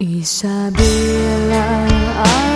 Isabela ay